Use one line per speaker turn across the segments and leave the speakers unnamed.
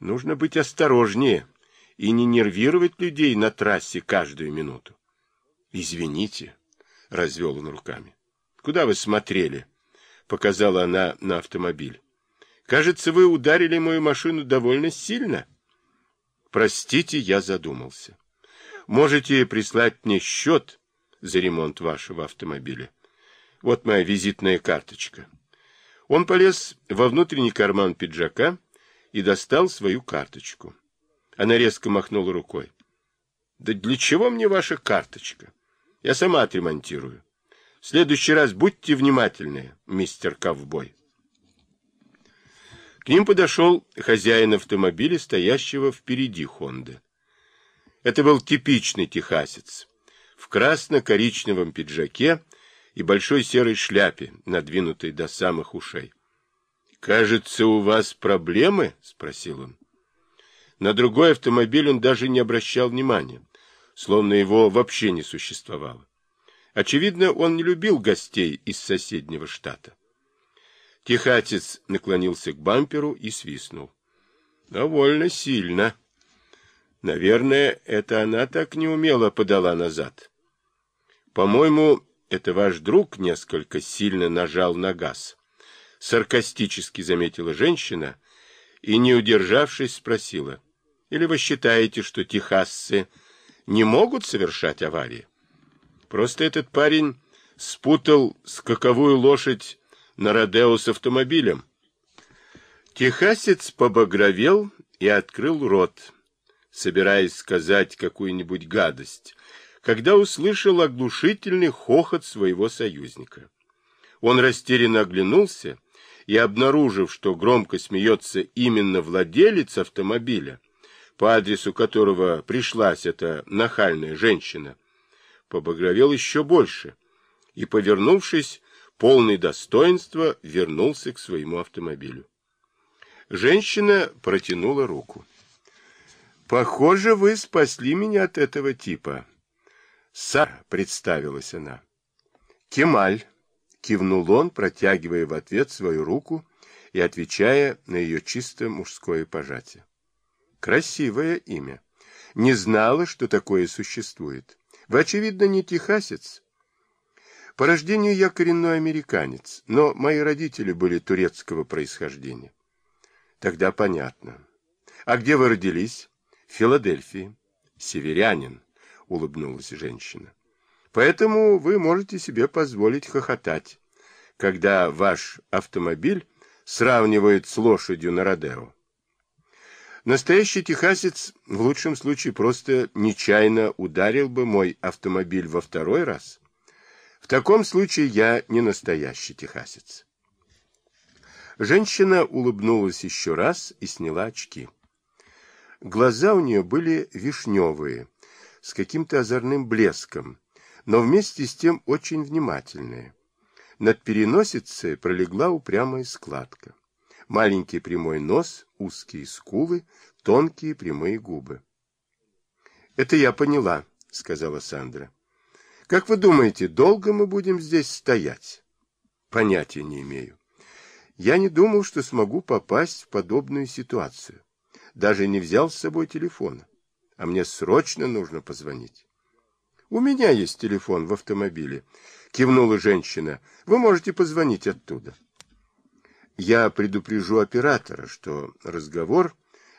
Нужно быть осторожнее и не нервировать людей на трассе каждую минуту. Извините, развел он руками. Куда вы смотрели? Показала она на автомобиль. Кажется, вы ударили мою машину довольно сильно. Простите, я задумался. Можете прислать мне счет за ремонт вашего автомобиля. Вот моя визитная карточка. Он полез во внутренний карман пиджака и достал свою карточку. Она резко махнула рукой. — Да для чего мне ваша карточка? Я сама отремонтирую. В следующий раз будьте внимательны, мистер Ковбой. К ним подошел хозяин автомобиля, стоящего впереди Хонды. Это был типичный техасец, в красно-коричневом пиджаке и большой серой шляпе, надвинутой до самых ушей. «Кажется, у вас проблемы?» — спросил он. На другой автомобиль он даже не обращал внимания, словно его вообще не существовало. Очевидно, он не любил гостей из соседнего штата. Техатец наклонился к бамперу и свистнул. Довольно сильно. Наверное, это она так неумело подала назад. По-моему, это ваш друг несколько сильно нажал на газ саркастически заметила женщина и, не удержавшись, спросила. Или вы считаете, что техасцы не могут совершать аварии? Просто этот парень спутал скаковую лошадь на Родео с автомобилем. Техасец побагровел и открыл рот, собираясь сказать какую-нибудь гадость, когда услышал оглушительный хохот своего союзника. Он растерянно оглянулся и, обнаружив, что громко смеется именно владелец автомобиля, по адресу которого пришлась эта нахальная женщина, побагровел еще больше и, повернувшись, полный достоинства, вернулся к своему автомобилю. Женщина протянула руку. «Похоже, вы спасли меня от этого типа». «Сар», — представилась она. «Кемаль». Кивнул он, протягивая в ответ свою руку и отвечая на ее чисто мужское пожатие. Красивое имя. Не знала, что такое существует. Вы, очевидно, не техасец. По рождению я коренной американец, но мои родители были турецкого происхождения. Тогда понятно. А где вы родились? В Филадельфии. Северянин, улыбнулась женщина. Поэтому вы можете себе позволить хохотать, когда ваш автомобиль сравнивают с лошадью на Родео. Настоящий техасец в лучшем случае просто нечаянно ударил бы мой автомобиль во второй раз. В таком случае я не настоящий техасец. Женщина улыбнулась еще раз и сняла очки. Глаза у нее были вишневые, с каким-то озорным блеском, но вместе с тем очень внимательные. Над переносицей пролегла упрямая складка. Маленький прямой нос, узкие скулы, тонкие прямые губы. — Это я поняла, — сказала Сандра. — Как вы думаете, долго мы будем здесь стоять? — Понятия не имею. Я не думал, что смогу попасть в подобную ситуацию. Даже не взял с собой телефона. А мне срочно нужно позвонить. У меня есть телефон в автомобиле, кивнула женщина. Вы можете позвонить оттуда. Я предупрежу оператора, что разговор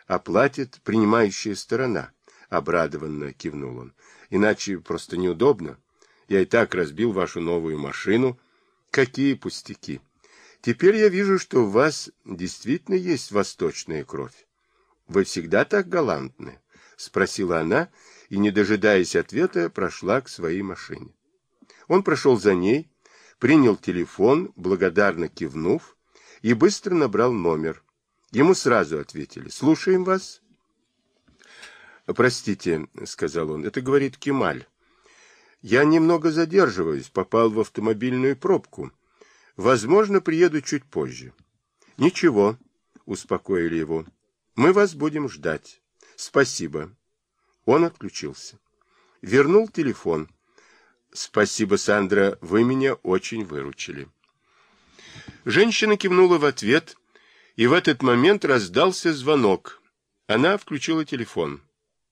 оплатит принимающая сторона, обрадованно кивнул он. Иначе просто неудобно. Я и так разбил вашу новую машину. Какие пустяки. Теперь я вижу, что у вас действительно есть восточная кровь. Вы всегда так галантны, спросила она и, не дожидаясь ответа, прошла к своей машине. Он прошел за ней, принял телефон, благодарно кивнув, и быстро набрал номер. Ему сразу ответили «Слушаем вас». «Простите», — сказал он, — «это говорит Кемаль. Я немного задерживаюсь, попал в автомобильную пробку. Возможно, приеду чуть позже». «Ничего», — успокоили его, — «мы вас будем ждать. Спасибо». Он отключился. Вернул телефон. «Спасибо, Сандра, вы меня очень выручили». Женщина кивнула в ответ, и в этот момент раздался звонок. Она включила телефон.